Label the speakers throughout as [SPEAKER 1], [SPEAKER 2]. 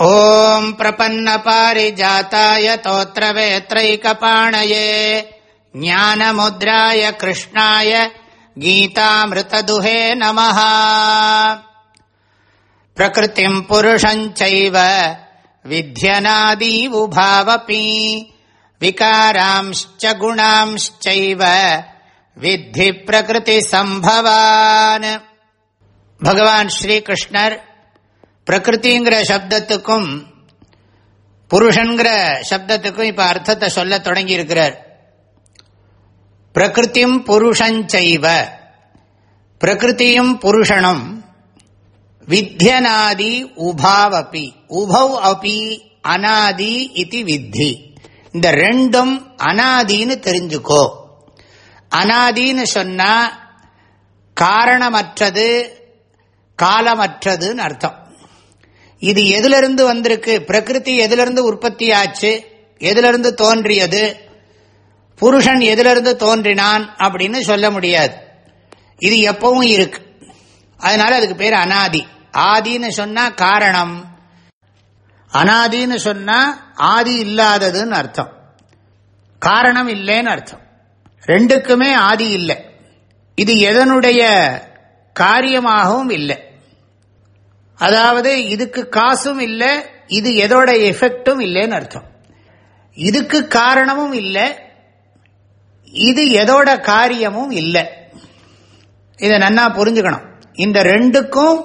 [SPEAKER 1] ॐ प्रपन्नपारिजाताय तोत्रवेत्रैकपाणये ज्ञानमुद्राय कृष्णाय गीतामृतदुहे नमः। प्रकृतिम् पुरुषम् चैव विध्यनादीवुभावपि विकारांश्च गुणांश्चैव विद्धि प्रकृतिसम्भवान्। भगवान् श्रीकृष्णर् பிரகிருதிங்கிற சப்தத்துக்கும் புருஷன்கிற சப்தத்துக்கும் இப்ப அர்த்தத்தை சொல்ல தொடங்கி இருக்கிறார் பிரகிருத்தியும் புருஷஞ்சைவ. பிரகிருத்தியும் புருஷனும் வித்தியனாதி உபாவபி. உபவ் அபி அனாதி இது வித்தி. இந்த ரெண்டும் அனாதின்னு தெரிஞ்சுக்கோ. அனாதின்னு சொன்னா காரணமற்றது காலமற்றதுன்னு அர்த்தம். இது எதிலிருந்து வந்திருக்கு? பிரகிருதி எதிலிருந்து உற்பத்தி ஆச்சு எதிலிருந்து தோன்றியது? புருஷன் எதிலிருந்து தோன்றினான் அப்படின்னு சொல்ல முடியாது. இது எப்பவும் இருக்கு. அதனால அதுக்கு பேர் அனாதி. ஆதின்னு சொன்னா காரணம். அனாதின்னு சொன்னா ஆதி இல்லாததுன்னு அர்த்தம். காரணம் இல்லைன்னு அர்த்தம். ரெண்டுக்குமே ஆதி இல்லை. இது எதனுடைய காரியமாகவும் இல்லை. அதாவது இதுக்கு காசும் இல்லை இது எதோட எஃபெக்டும் இல்லைன்னு அர்த்தம். இதுக்கு காரணமும் இல்லை இது எதோட காரியமும் இல்லை. இதை நன்னா புரிஞ்சுக்கணும். இந்த ரெண்டுக்கும்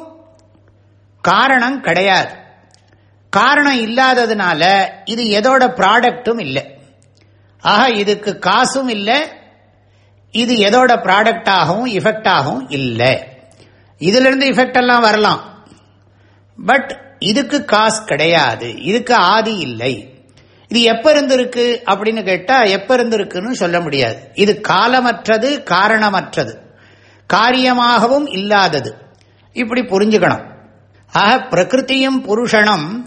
[SPEAKER 1] காரணம் கிடையாது. காரணம் இல்லாததுனால இது எதோட ப்ராடக்டும் இல்லை. ஆக இதுக்கு காசும் இல்லை இது எதோட ப்ராடக்டாகவும் இஃபெக்டாகவும் இல்லை. இதுல இருந்து இஃபெக்ட் எல்லாம் வரலாம். பட் இதுக்கு காசு கிடையாது. இதுக்கு ஆதி இல்லை. இது எப்ப இருந்திருக்கு அப்படின்னு கேட்டா எப்ப இருந்திருக்குன்னு சொல்ல முடியாது. இது காலமற்றது காரணமற்றது. காரியமாகவும் இல்லாதது. இப்படி புரிஞ்சுக்கணும். ஆக பிரகிருத்தியும் புருஷனும்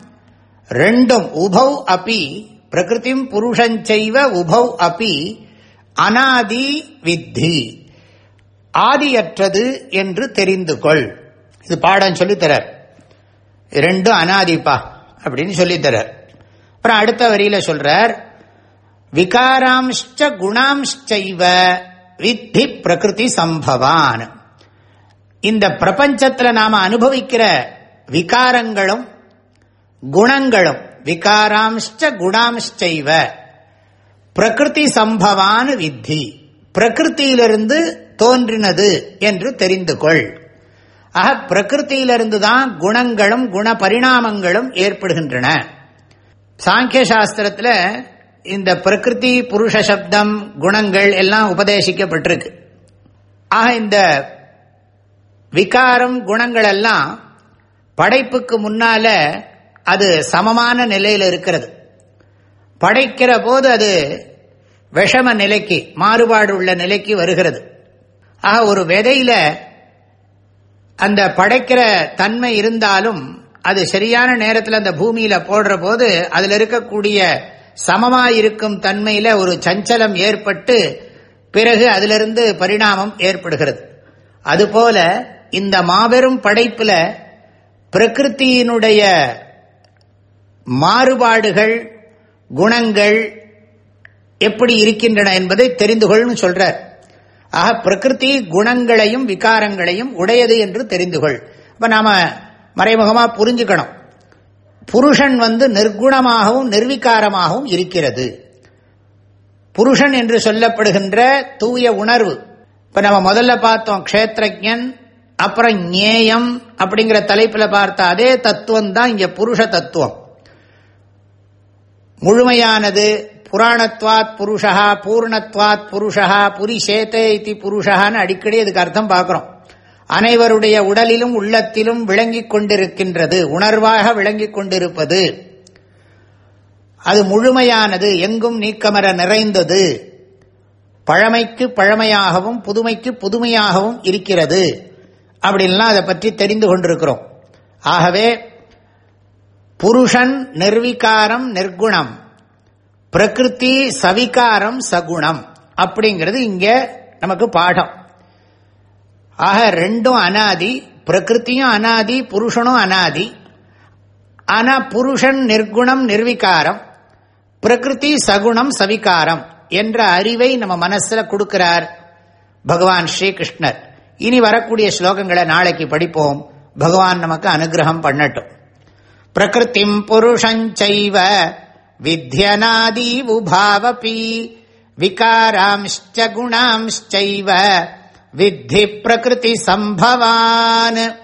[SPEAKER 1] ரெண்டும் உபௌ அப்பி பிரகிருத்தியும் புருஷஞ்செய்வ உபௌ அப்பி அனாதி வித்தி. ஆதியற்றது என்று தெரிந்து கொள் இது பாடம் சொல்லித்தரார் ரெண்டும் அனாதிப்பா அப்படின்னு சொல்லித்தரார். அப்புறம் அடுத்த வரியில சொல்றார் விகாராம்ஷ்ட குணாம்ஷ்டைவ வித்தி பிரகிருதி சம்பவான். இந்த பிரபஞ்சத்தில் நாம அனுபவிக்கிற விகாரங்களும் குணங்களும் விகாராம்ஷ்ட குணாம்ஷ்டைவ பிரகிருதி சம்பவான் வித்தி பிரகிருத்தியிலிருந்து தோன்றினது என்று தெரிந்து கொள். ஆக பிரகிருத்தியிலிருந்து தான் குணங்களும் குண பரிணாமங்களும் ஏற்படுகின்றன. சாங்கிய சாஸ்திரத்தில் இந்த பிரகிருதி புருஷ சப்தம் குணங்கள் எல்லாம் உபதேசிக்கப்பட்டிருக்கு. ஆக இந்த விகாரம் குணங்கள் எல்லாம் படைப்புக்கு முன்னால அது சமமான நிலையில் இருக்கிறது. படைக்கிற போது அது விஷம நிலைக்கு மாறுபாடு உள்ள நிலைக்கு வருகிறது. ஆக ஒரு விதையில அந்த படைக்கிற தன்மை இருந்தாலும் அது சரியான நேரத்தில் அந்த பூமியில போடுற போது அதில் இருக்கக்கூடிய சமமாயிருக்கும் தன்மையில ஒரு சஞ்சலம் ஏற்பட்டு பிறகு அதிலிருந்து பரிணாமம் ஏற்படுகிறது. அதுபோல இந்த மாபெரும் படைப்புல பிரகிருத்தியினுடைய மாறுபாடுகள் குணங்கள் எப்படி இருக்கின்றன என்பதை தெரிந்து கொள்னு சொல்றார். ஆக பிரகிருதி குணங்களையும் விகாரங்களையும் உடையது என்று தெரிந்து கொள் அப்ப நாம மறைமுகமா புரிஞ்சுக்கணும். புருஷன் வந்து நிர்குணமாகவும் நிர்விகாரமாகவும் இருக்கிறது. புருஷன் என்று சொல்லப்படுகின்ற தூய உணர்வு. இப்ப நம்ம முதல்ல பார்த்தோம் கஷேத்திரஜன் அப்புறம் ஞேயம் அப்படிங்கிற தலைப்பில் பார்த்த அதே தத்துவம் தான் இங்க புருஷ தத்துவம். முழுமையானது புராணத்வாத் புருஷா பூர்ணத்வாத் புருஷா புரிசேத்தே இத்தி புருஷான்னு அடிக்கடி இதுக்கு அர்த்தம் பார்க்கிறோம். அனைவருடைய உடலிலும் உள்ளத்திலும் விளங்கிக் கொண்டிருக்கின்றது உணர்வாக விளங்கிக் கொண்டிருப்பது. அது முழுமையானது எங்கும் நீக்கமர நிறைந்தது. பழமைக்கு பழமையாகவும் புதுமைக்கு புதுமையாகவும் இருக்கிறது. அப்படின்லாம் அதை பற்றி தெரிந்து கொண்டிருக்கிறோம். ஆகவே புருஷன் நிர்விகாரம் நிர்குணம். பிரகிருதி சவிகாரம் சகுணம். அப்படிங்கிறது இங்க நமக்கு பாடம். ஆக ரெண்டும் அனாதி பிரகிருத்தியும் அனாதி புருஷனும் அனாதி. ஆனா புருஷன் நிர்குணம் நிர்விகாரம் பிரகிருதி சகுணம் சவிகாரம் என்ற அறிவை நம்ம மனசுல கொடுக்கிறார் பகவான் ஸ்ரீகிருஷ்ணர். இனி வரக்கூடிய ஸ்லோகங்களை நாளைக்கு படிப்போம். பகவான் நமக்கு அனுகிரகம் பண்ணட்டும். பிரகிருதிம் புருஷஞ்சைவ வித்யநாதி உபாவபி விகாராம்ச்ச குணாம்ச்சைவ வித்தி பிரகிருதி சம்பவான்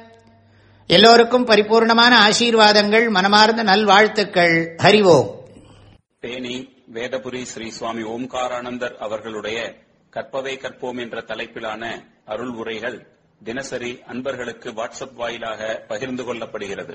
[SPEAKER 1] எல்லோருக்கும் பரிபூர்ணமான ஆசீர்வாதங்கள் மனமார்ந்த நல்வாழ்த்துக்கள். ஹரிவோம்
[SPEAKER 2] தேனி வேதபுரி ஸ்ரீ சுவாமி ஓம்காரானந்தர் அவர்களுடைய கற்பவை கற்போம் என்ற தலைப்பிலான அருள் உரைகள் தினசரி அன்பர்களுக்கு வாட்ஸ்அப் வாயிலாக பகிர்ந்து கொள்ளப்படுகிறது.